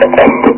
Okay.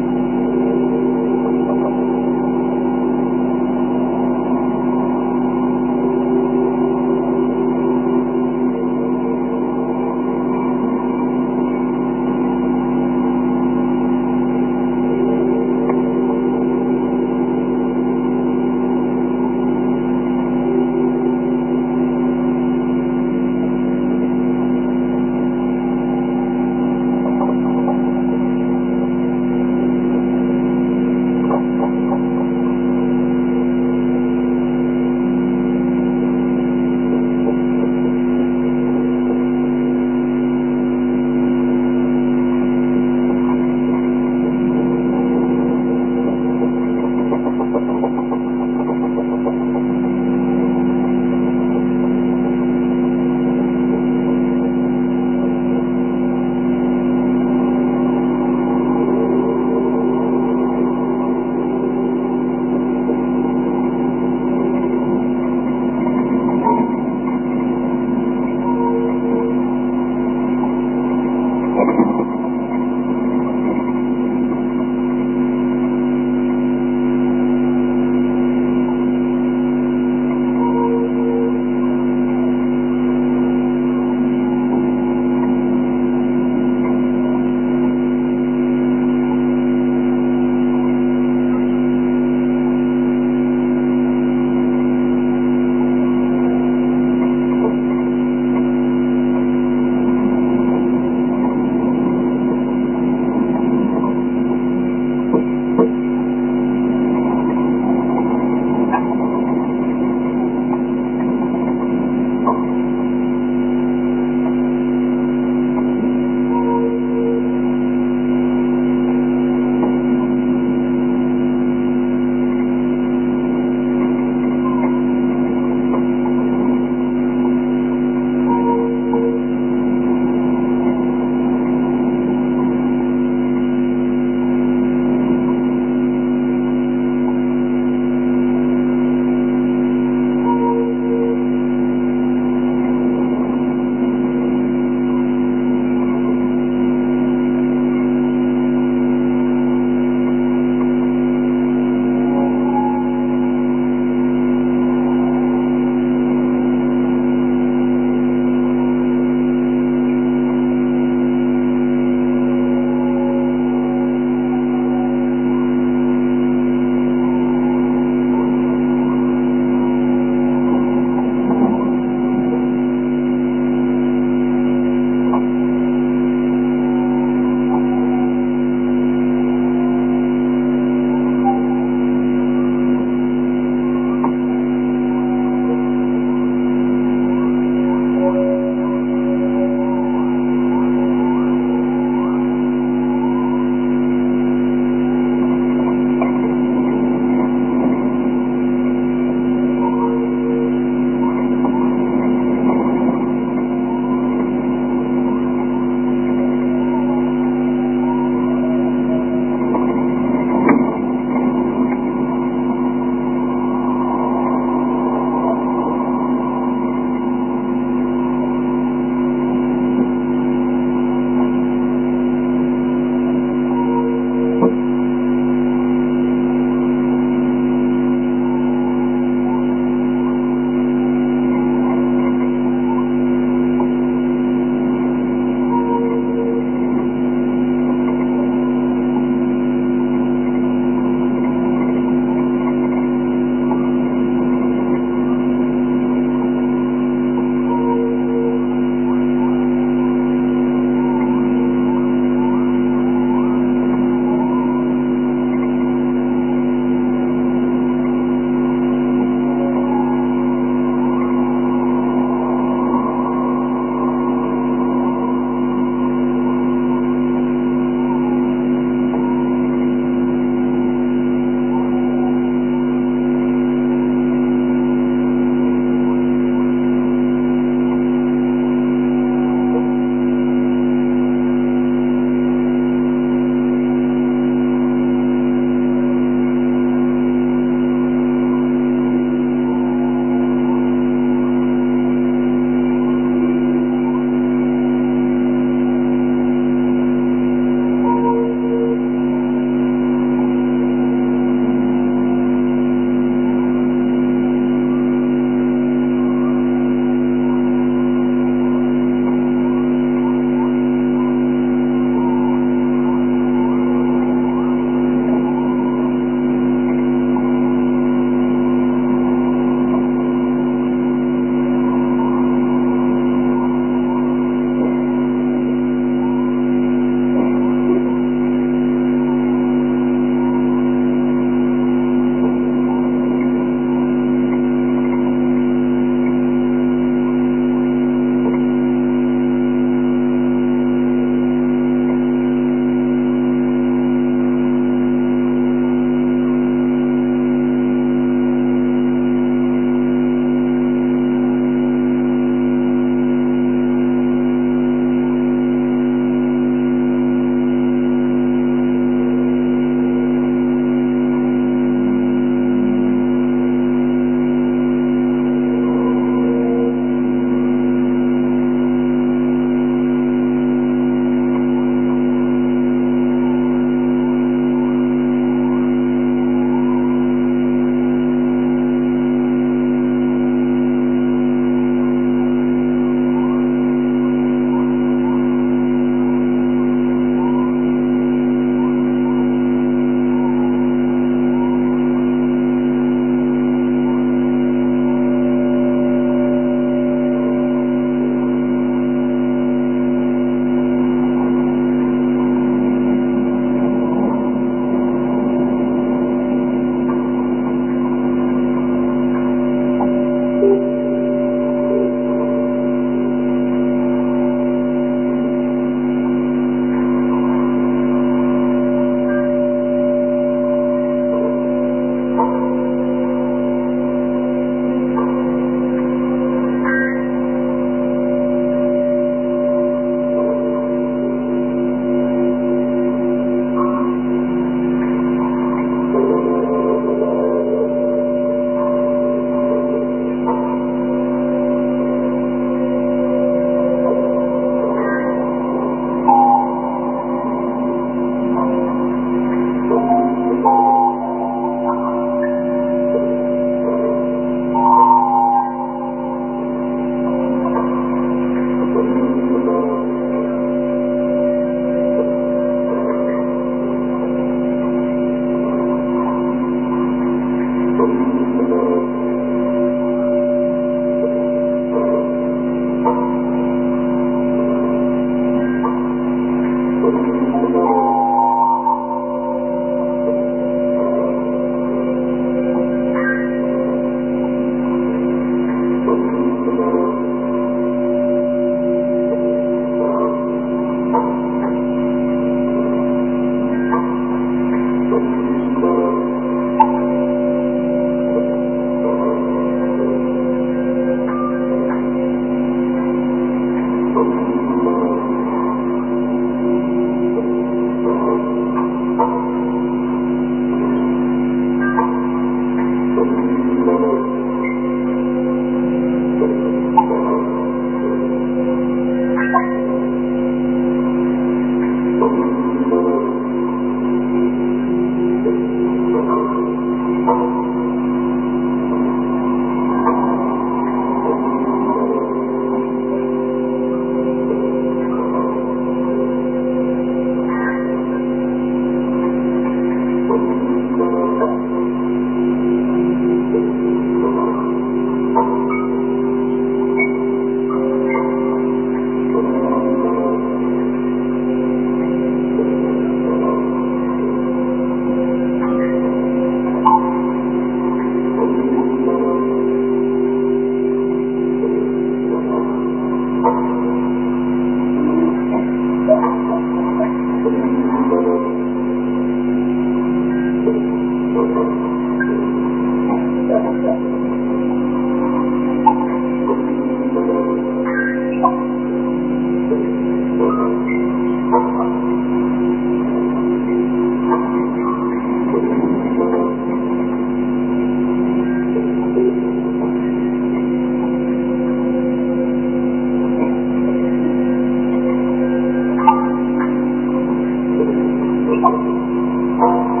الحق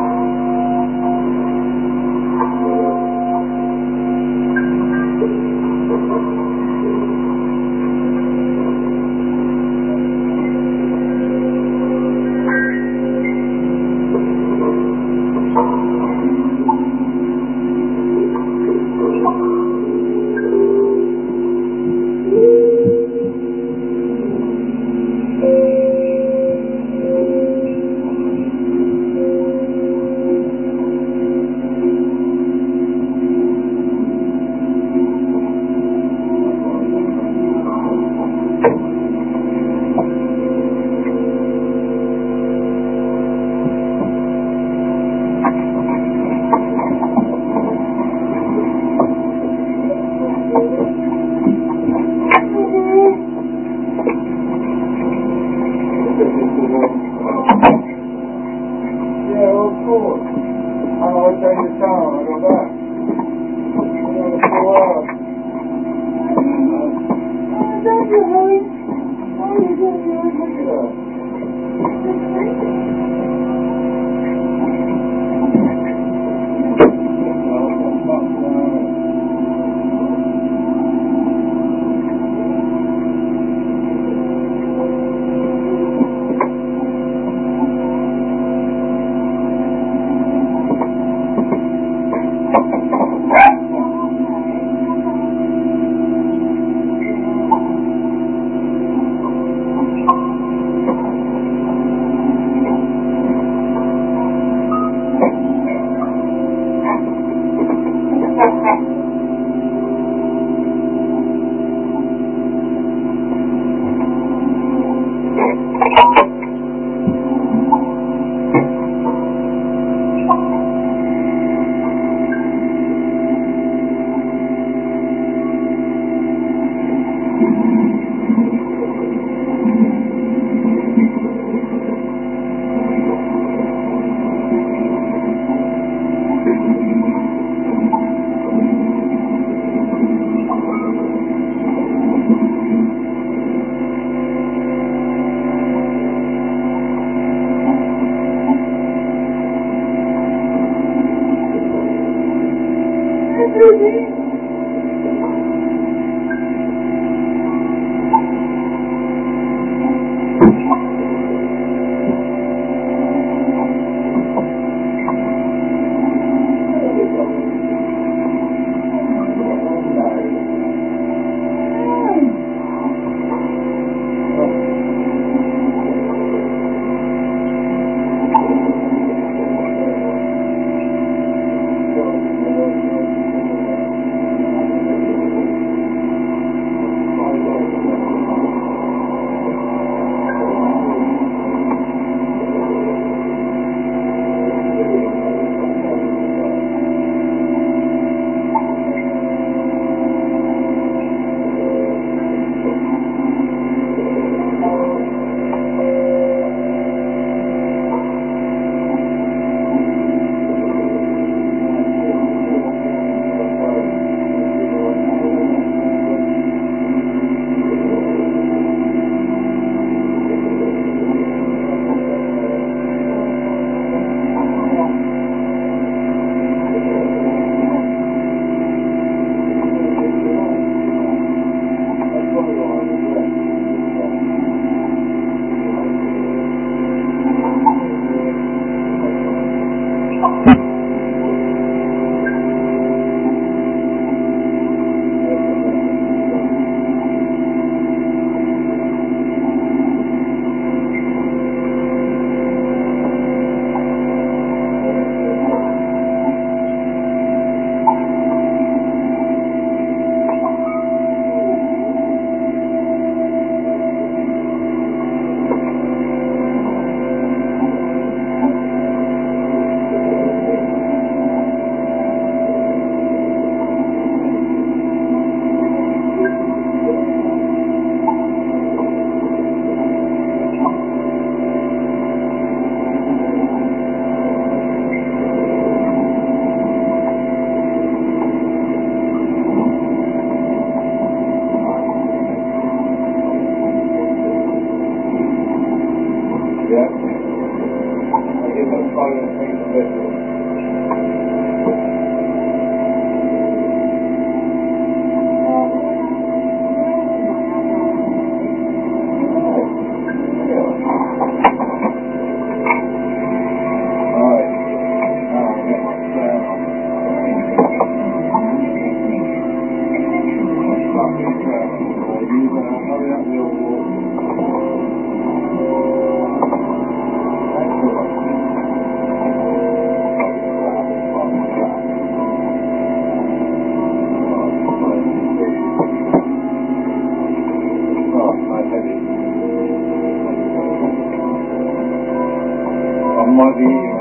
Maria.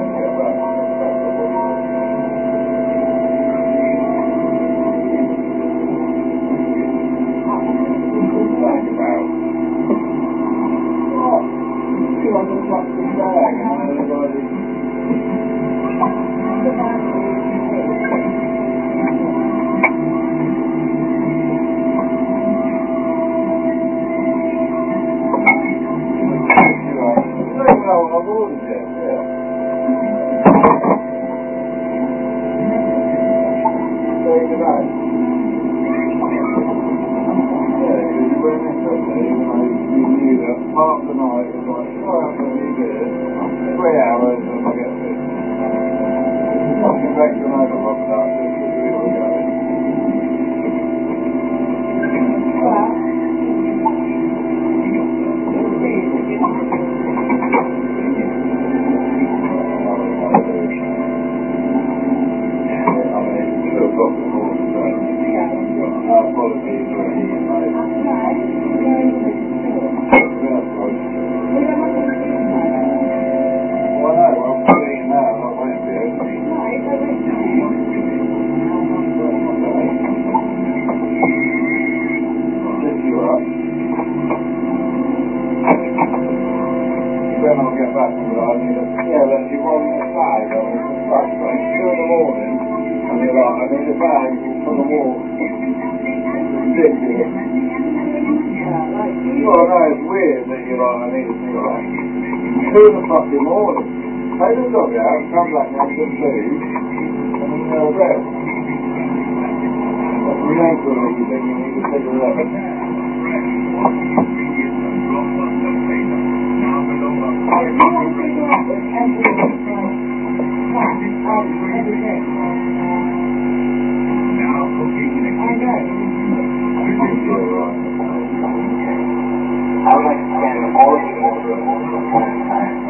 morning. Take the dog out come back and and then thing you need to I like to spend all of the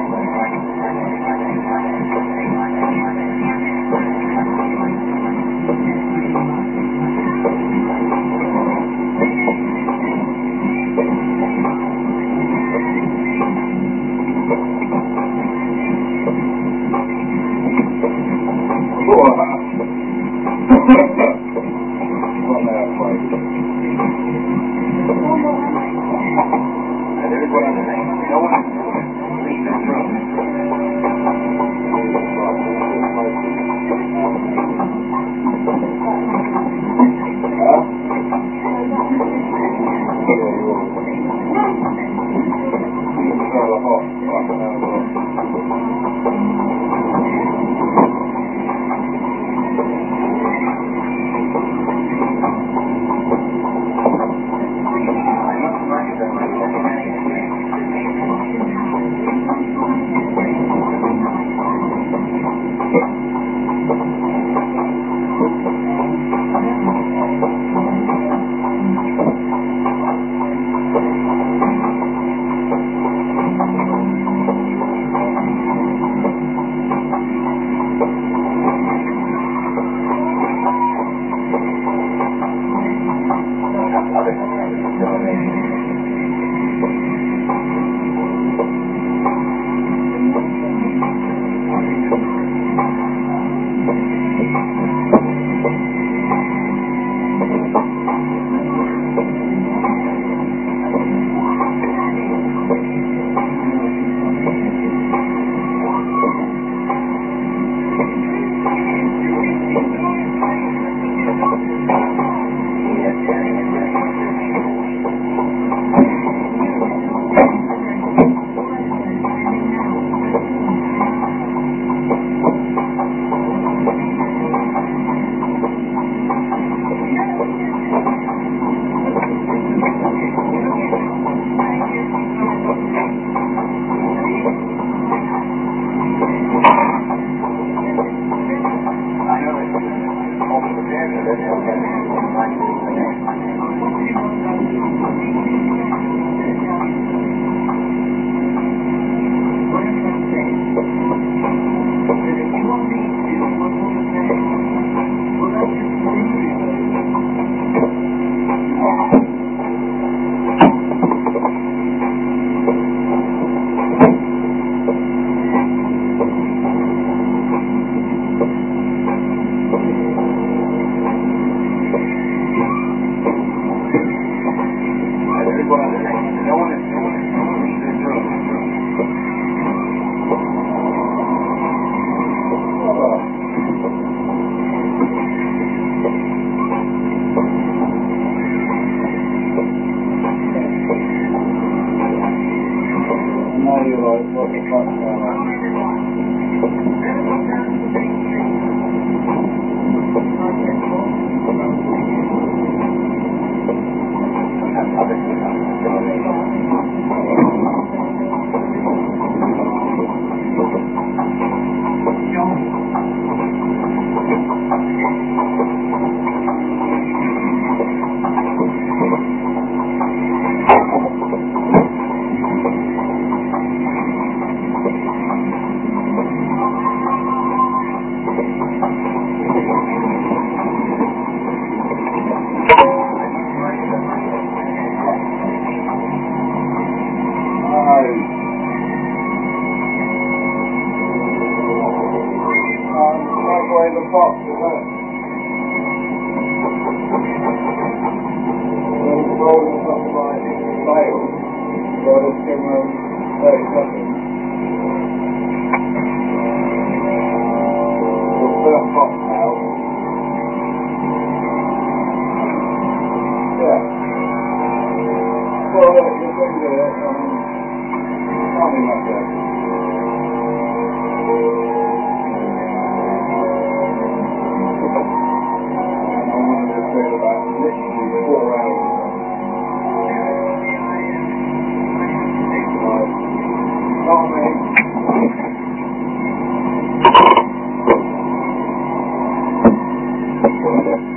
Música